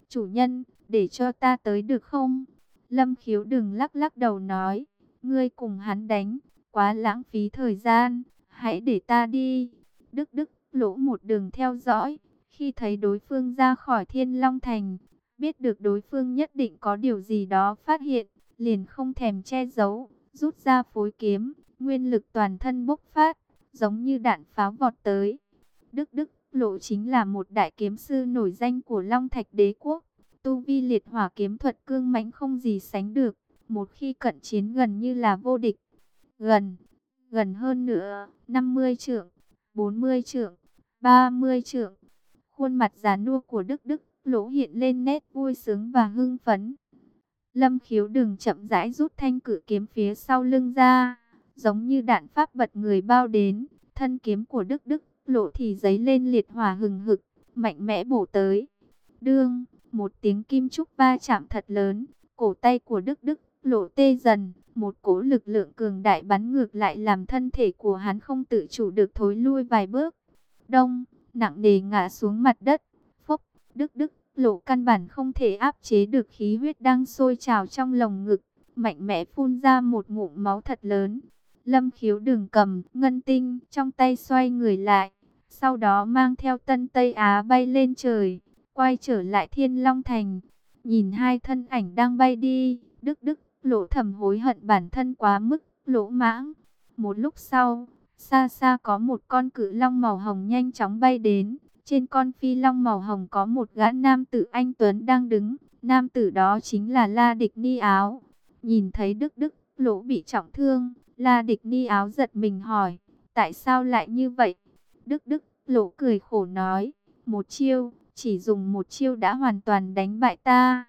Chủ nhân, để cho ta tới được không? Lâm khiếu đừng lắc lắc đầu nói, ngươi cùng hắn đánh, quá lãng phí thời gian, hãy để ta đi. Đức Đức lỗ một đường theo dõi. Khi thấy đối phương ra khỏi Thiên Long Thành, biết được đối phương nhất định có điều gì đó phát hiện, liền không thèm che giấu, rút ra phối kiếm, nguyên lực toàn thân bốc phát, giống như đạn pháo vọt tới. Đức Đức Lộ chính là một đại kiếm sư nổi danh của Long Thạch Đế Quốc, tu vi liệt hỏa kiếm thuật cương mãnh không gì sánh được, một khi cận chiến gần như là vô địch. Gần, gần hơn nữa, 50 trượng, 40 trượng, 30 trượng. Khuôn mặt già nua của Đức Đức Lỗ hiện lên nét vui sướng và hưng phấn. Lâm khiếu đừng chậm rãi rút thanh cử kiếm phía sau lưng ra, giống như đạn pháp bật người bao đến, thân kiếm của Đức Đức Lộ thì giấy lên liệt hỏa hừng hực, mạnh mẽ bổ tới. Đương, một tiếng kim trúc ba chạm thật lớn, cổ tay của Đức Đức Lộ tê dần, một cỗ lực lượng cường đại bắn ngược lại làm thân thể của hắn không tự chủ được thối lui vài bước. Đông, nặng nề ngã xuống mặt đất. Phốc, đức đức, lộ căn bản không thể áp chế được khí huyết đang sôi trào trong lồng ngực. Mạnh mẽ phun ra một ngụm máu thật lớn. Lâm khiếu đường cầm, ngân tinh, trong tay xoay người lại. Sau đó mang theo tân Tây Á bay lên trời, quay trở lại Thiên Long Thành. Nhìn hai thân ảnh đang bay đi, đức đức lộ thầm hối hận bản thân quá mức, lỗ mãng. Một lúc sau, xa xa có một con cự long màu hồng nhanh chóng bay đến. Trên con phi long màu hồng có một gã nam tử anh Tuấn đang đứng. Nam tử đó chính là La Địch Ni Áo. Nhìn thấy Đức Đức, lỗ bị trọng thương. La Địch Ni Áo giật mình hỏi, tại sao lại như vậy? Đức Đức, lỗ cười khổ nói, một chiêu, chỉ dùng một chiêu đã hoàn toàn đánh bại ta.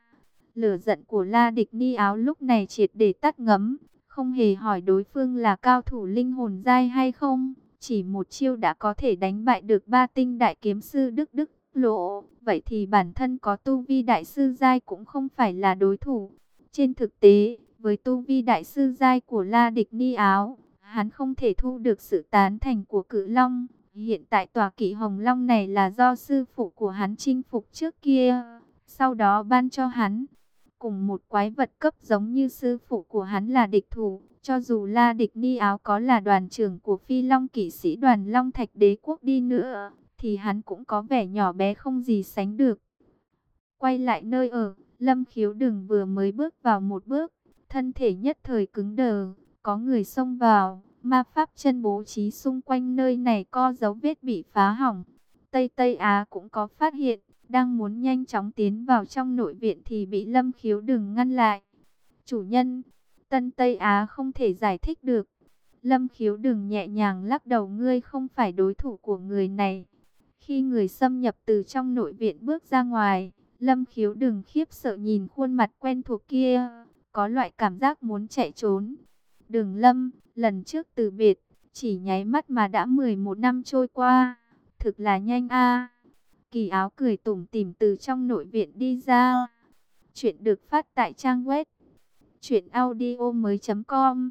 Lửa giận của La Địch Ni áo lúc này triệt để tắt ngấm, không hề hỏi đối phương là cao thủ linh hồn giai hay không, chỉ một chiêu đã có thể đánh bại được ba tinh đại kiếm sư Đức Đức Lộ, vậy thì bản thân có tu vi đại sư giai cũng không phải là đối thủ. Trên thực tế, với tu vi đại sư giai của La Địch Ni áo, hắn không thể thu được sự tán thành của Cự Long. Hiện tại tòa kỵ Hồng Long này là do sư phụ của hắn chinh phục trước kia, sau đó ban cho hắn cùng một quái vật cấp giống như sư phụ của hắn là địch thủ. Cho dù La Địch Ni Áo có là đoàn trưởng của Phi Long kỵ sĩ đoàn Long Thạch Đế Quốc đi nữa, thì hắn cũng có vẻ nhỏ bé không gì sánh được. Quay lại nơi ở, Lâm Khiếu Đừng vừa mới bước vào một bước, thân thể nhất thời cứng đờ, có người xông vào, ma pháp chân bố trí xung quanh nơi này co dấu vết bị phá hỏng. Tây Tây Á cũng có phát hiện, đang muốn nhanh chóng tiến vào trong nội viện thì bị Lâm Khiếu đừng ngăn lại. Chủ nhân, Tân Tây Á không thể giải thích được. Lâm Khiếu đừng nhẹ nhàng lắc đầu ngươi không phải đối thủ của người này. Khi người xâm nhập từ trong nội viện bước ra ngoài, Lâm Khiếu đừng khiếp sợ nhìn khuôn mặt quen thuộc kia, có loại cảm giác muốn chạy trốn. Đường Lâm, lần trước từ biệt, chỉ nháy mắt mà đã 11 năm trôi qua, thực là nhanh a. Kỳ áo cười tủm tỉm từ trong nội viện đi ra. Chuyện được phát tại trang web truyệnaudiomoi.com.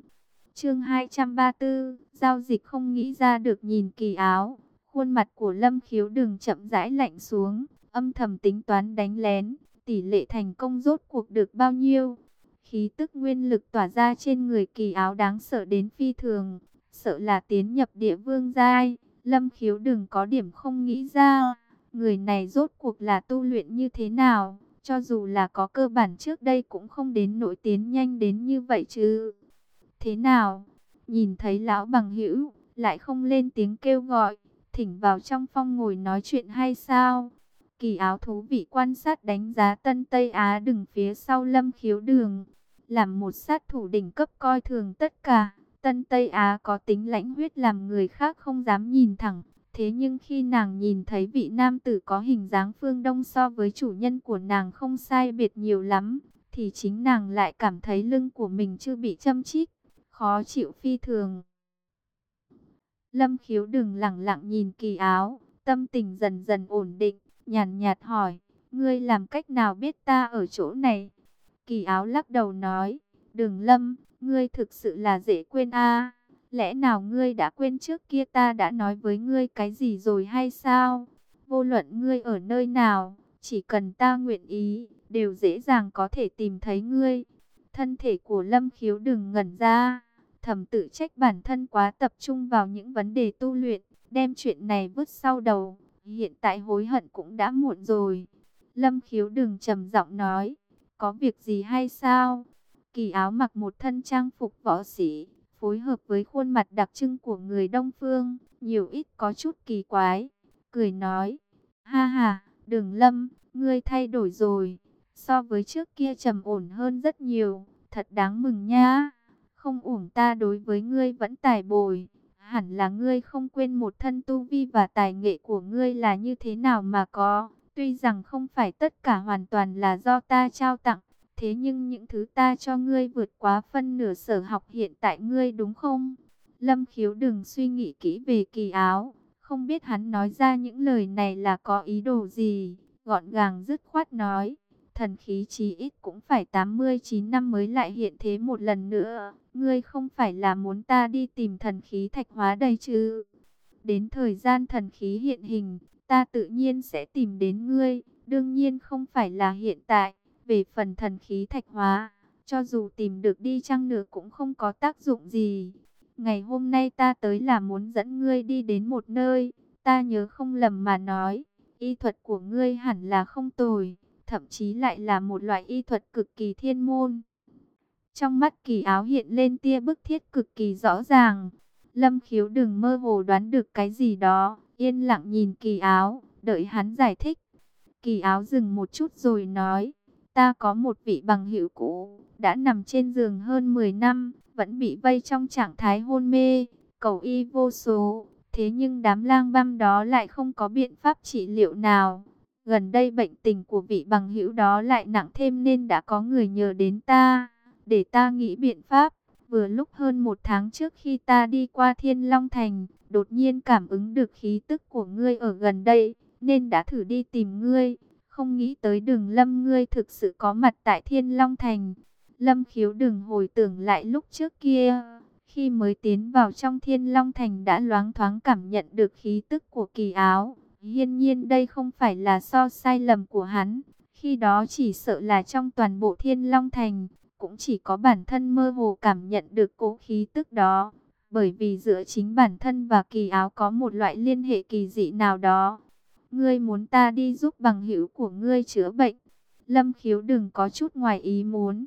Chương 234, giao dịch không nghĩ ra được nhìn kỳ áo, khuôn mặt của Lâm Khiếu đừng chậm rãi lạnh xuống, âm thầm tính toán đánh lén, tỷ lệ thành công rốt cuộc được bao nhiêu? Khí tức nguyên lực tỏa ra trên người kỳ áo đáng sợ đến phi thường, sợ là tiến nhập địa vương giai, Lâm Khiếu đừng có điểm không nghĩ ra. Người này rốt cuộc là tu luyện như thế nào? Cho dù là có cơ bản trước đây cũng không đến nổi tiến nhanh đến như vậy chứ. Thế nào? Nhìn thấy lão bằng hữu, lại không lên tiếng kêu gọi, thỉnh vào trong phong ngồi nói chuyện hay sao? Kỳ áo thú vị quan sát đánh giá Tân Tây Á đừng phía sau lâm khiếu đường. Làm một sát thủ đỉnh cấp coi thường tất cả. Tân Tây Á có tính lãnh huyết làm người khác không dám nhìn thẳng. Thế nhưng khi nàng nhìn thấy vị nam tử có hình dáng phương đông so với chủ nhân của nàng không sai biệt nhiều lắm, thì chính nàng lại cảm thấy lưng của mình chưa bị châm chích, khó chịu phi thường. Lâm khiếu đừng lặng lặng nhìn kỳ áo, tâm tình dần dần ổn định, nhàn nhạt hỏi, ngươi làm cách nào biết ta ở chỗ này? Kỳ áo lắc đầu nói, đừng lâm, ngươi thực sự là dễ quên a Lẽ nào ngươi đã quên trước kia ta đã nói với ngươi cái gì rồi hay sao? Vô luận ngươi ở nơi nào, chỉ cần ta nguyện ý, đều dễ dàng có thể tìm thấy ngươi. Thân thể của Lâm Khiếu đừng ngẩn ra, thầm tự trách bản thân quá tập trung vào những vấn đề tu luyện, đem chuyện này vứt sau đầu. hiện tại hối hận cũng đã muộn rồi. Lâm khiếu đừng trầm giọng nói, có việc gì hay sao? Kỳ áo mặc một thân trang phục võ sĩ, phối hợp với khuôn mặt đặc trưng của người Đông Phương, nhiều ít có chút kỳ quái. Cười nói, ha ha, đừng lâm, ngươi thay đổi rồi, so với trước kia trầm ổn hơn rất nhiều, thật đáng mừng nha. Không uổng ta đối với ngươi vẫn tài bồi, hẳn là ngươi không quên một thân tu vi và tài nghệ của ngươi là như thế nào mà có. Tuy rằng không phải tất cả hoàn toàn là do ta trao tặng, thế nhưng những thứ ta cho ngươi vượt quá phân nửa sở học hiện tại ngươi đúng không? Lâm khiếu đừng suy nghĩ kỹ về kỳ áo, không biết hắn nói ra những lời này là có ý đồ gì, gọn gàng dứt khoát nói. Thần khí chí ít cũng phải 89 năm mới lại hiện thế một lần nữa. Ngươi không phải là muốn ta đi tìm thần khí thạch hóa đây chứ? Đến thời gian thần khí hiện hình, ta tự nhiên sẽ tìm đến ngươi. Đương nhiên không phải là hiện tại. Về phần thần khí thạch hóa, cho dù tìm được đi chăng nữa cũng không có tác dụng gì. Ngày hôm nay ta tới là muốn dẫn ngươi đi đến một nơi, ta nhớ không lầm mà nói, y thuật của ngươi hẳn là không tồi, thậm chí lại là một loại y thuật cực kỳ thiên môn. Trong mắt kỳ áo hiện lên tia bức thiết cực kỳ rõ ràng, lâm khiếu đừng mơ hồ đoán được cái gì đó, yên lặng nhìn kỳ áo, đợi hắn giải thích. Kỳ áo dừng một chút rồi nói, Ta có một vị bằng hữu cũ, đã nằm trên giường hơn 10 năm, vẫn bị vây trong trạng thái hôn mê, cầu y vô số. Thế nhưng đám lang băm đó lại không có biện pháp trị liệu nào. Gần đây bệnh tình của vị bằng hữu đó lại nặng thêm nên đã có người nhờ đến ta, để ta nghĩ biện pháp. Vừa lúc hơn một tháng trước khi ta đi qua Thiên Long Thành, đột nhiên cảm ứng được khí tức của ngươi ở gần đây, nên đã thử đi tìm ngươi. Không nghĩ tới đường lâm ngươi thực sự có mặt tại Thiên Long Thành. Lâm khiếu đừng hồi tưởng lại lúc trước kia. Khi mới tiến vào trong Thiên Long Thành đã loáng thoáng cảm nhận được khí tức của kỳ áo. Hiên nhiên đây không phải là so sai lầm của hắn. Khi đó chỉ sợ là trong toàn bộ Thiên Long Thành. Cũng chỉ có bản thân mơ hồ cảm nhận được cố khí tức đó. Bởi vì giữa chính bản thân và kỳ áo có một loại liên hệ kỳ dị nào đó Ngươi muốn ta đi giúp bằng hữu của ngươi chữa bệnh. Lâm khiếu đừng có chút ngoài ý muốn.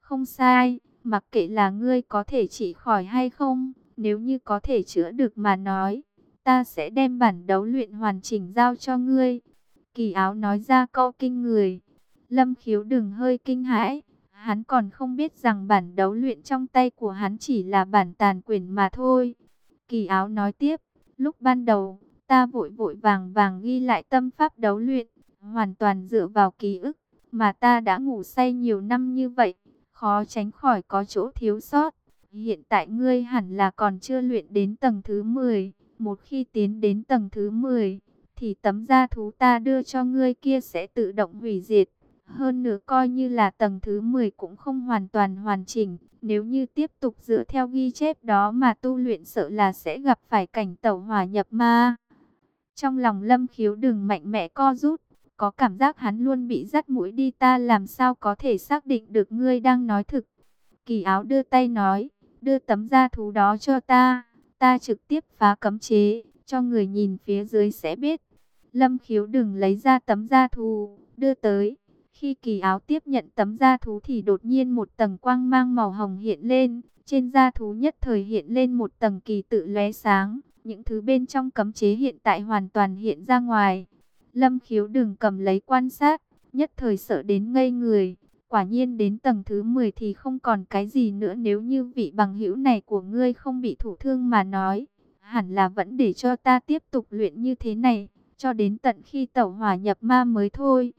Không sai, mặc kệ là ngươi có thể trị khỏi hay không, nếu như có thể chữa được mà nói, ta sẽ đem bản đấu luyện hoàn chỉnh giao cho ngươi. Kỳ áo nói ra câu kinh người. Lâm khiếu đừng hơi kinh hãi. Hắn còn không biết rằng bản đấu luyện trong tay của hắn chỉ là bản tàn quyển mà thôi. Kỳ áo nói tiếp, lúc ban đầu, Ta vội vội vàng vàng ghi lại tâm pháp đấu luyện, hoàn toàn dựa vào ký ức, mà ta đã ngủ say nhiều năm như vậy, khó tránh khỏi có chỗ thiếu sót. Hiện tại ngươi hẳn là còn chưa luyện đến tầng thứ 10, một khi tiến đến tầng thứ 10, thì tấm da thú ta đưa cho ngươi kia sẽ tự động hủy diệt. Hơn nữa coi như là tầng thứ 10 cũng không hoàn toàn hoàn chỉnh. Nếu như tiếp tục dựa theo ghi chép đó mà tu luyện sợ là sẽ gặp phải cảnh tẩu hỏa nhập ma. Trong lòng lâm khiếu đừng mạnh mẽ co rút, có cảm giác hắn luôn bị dắt mũi đi ta làm sao có thể xác định được ngươi đang nói thực. Kỳ áo đưa tay nói, đưa tấm da thú đó cho ta, ta trực tiếp phá cấm chế, cho người nhìn phía dưới sẽ biết. Lâm khiếu đừng lấy ra tấm da thú, đưa tới. Khi kỳ áo tiếp nhận tấm da thú thì đột nhiên một tầng quang mang màu hồng hiện lên, trên da thú nhất thời hiện lên một tầng kỳ tự lóe sáng, những thứ bên trong cấm chế hiện tại hoàn toàn hiện ra ngoài. Lâm khiếu đừng cầm lấy quan sát, nhất thời sợ đến ngây người. Quả nhiên đến tầng thứ 10 thì không còn cái gì nữa nếu như vị bằng hữu này của ngươi không bị thủ thương mà nói. Hẳn là vẫn để cho ta tiếp tục luyện như thế này, cho đến tận khi tẩu hỏa nhập ma mới thôi.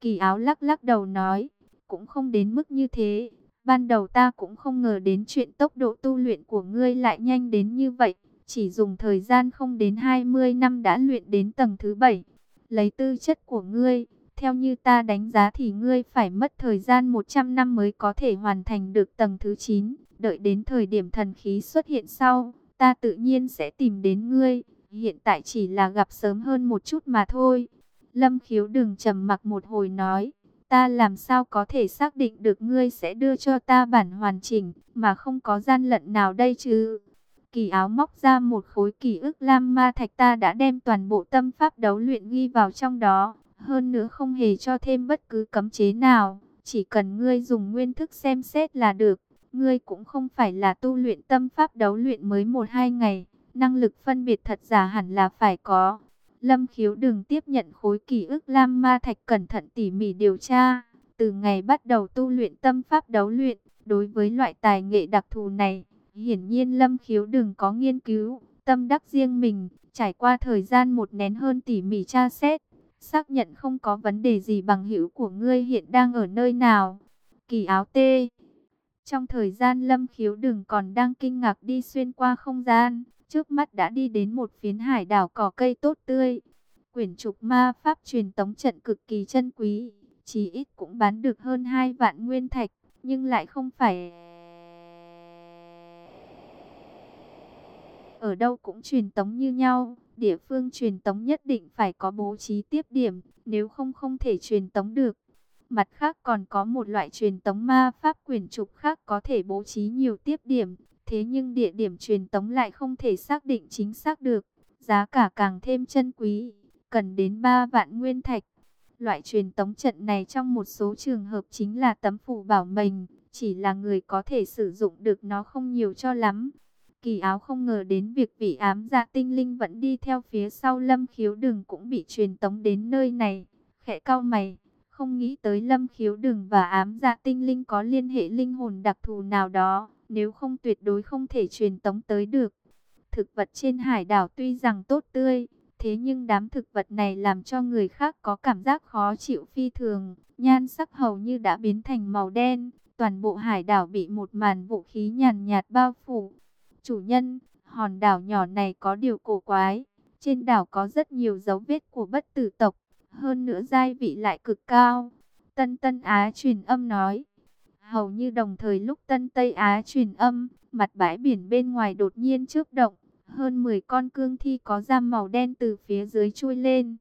Kỳ áo lắc lắc đầu nói, cũng không đến mức như thế. Ban đầu ta cũng không ngờ đến chuyện tốc độ tu luyện của ngươi lại nhanh đến như vậy. Chỉ dùng thời gian không đến 20 năm đã luyện đến tầng thứ 7. Lấy tư chất của ngươi, theo như ta đánh giá thì ngươi phải mất thời gian 100 năm mới có thể hoàn thành được tầng thứ 9. Đợi đến thời điểm thần khí xuất hiện sau, ta tự nhiên sẽ tìm đến ngươi. Hiện tại chỉ là gặp sớm hơn một chút mà thôi. Lâm khiếu đừng trầm mặc một hồi nói. Ta làm sao có thể xác định được ngươi sẽ đưa cho ta bản hoàn chỉnh, mà không có gian lận nào đây chứ? Kỳ áo móc ra một khối kỳ ức lam ma thạch ta đã đem toàn bộ tâm pháp đấu luyện ghi vào trong đó. Hơn nữa không hề cho thêm bất cứ cấm chế nào. Chỉ cần ngươi dùng nguyên thức xem xét là được. Ngươi cũng không phải là tu luyện tâm pháp đấu luyện mới một hai ngày. Năng lực phân biệt thật giả hẳn là phải có. Lâm khiếu đừng tiếp nhận khối kỳ ức lam ma thạch cẩn thận tỉ mỉ điều tra. Từ ngày bắt đầu tu luyện tâm pháp đấu luyện, đối với loại tài nghệ đặc thù này, hiển nhiên Lâm khiếu đừng có nghiên cứu, tâm đắc riêng mình, trải qua thời gian một nén hơn tỉ mỉ tra xét, xác nhận không có vấn đề gì bằng hữu của ngươi hiện đang ở nơi nào. Kỳ áo tê Trong thời gian Lâm khiếu đừng còn đang kinh ngạc đi xuyên qua không gian, trước mắt đã đi đến một phiến hải đảo cỏ cây tốt tươi. Quyển trục ma pháp truyền tống trận cực kỳ chân quý, chỉ ít cũng bán được hơn 2 vạn nguyên thạch, nhưng lại không phải... Ở đâu cũng truyền tống như nhau, địa phương truyền tống nhất định phải có bố trí tiếp điểm, nếu không không thể truyền tống được. Mặt khác còn có một loại truyền tống ma pháp quyển trục khác có thể bố trí nhiều tiếp điểm, thế nhưng địa điểm truyền tống lại không thể xác định chính xác được, giá cả càng thêm chân quý, cần đến 3 vạn nguyên thạch. Loại truyền tống trận này trong một số trường hợp chính là tấm phủ bảo mình, chỉ là người có thể sử dụng được nó không nhiều cho lắm. Kỳ áo không ngờ đến việc vị ám dạ tinh linh vẫn đi theo phía sau lâm khiếu đường cũng bị truyền tống đến nơi này. Khẽ cao mày, không nghĩ tới lâm khiếu đường và ám dạ tinh linh có liên hệ linh hồn đặc thù nào đó, nếu không tuyệt đối không thể truyền tống tới được. Thực vật trên hải đảo tuy rằng tốt tươi, thế nhưng đám thực vật này làm cho người khác có cảm giác khó chịu phi thường, nhan sắc hầu như đã biến thành màu đen, toàn bộ hải đảo bị một màn vũ khí nhàn nhạt bao phủ. Chủ nhân, hòn đảo nhỏ này có điều cổ quái. Trên đảo có rất nhiều dấu vết của bất tử tộc. Hơn nữa giai vị lại cực cao. Tân Tân Á truyền âm nói. Hầu như đồng thời lúc Tân Tây Á truyền âm, mặt bãi biển bên ngoài đột nhiên chớp động. Hơn 10 con cương thi có da màu đen từ phía dưới chui lên.